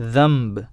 ذنب.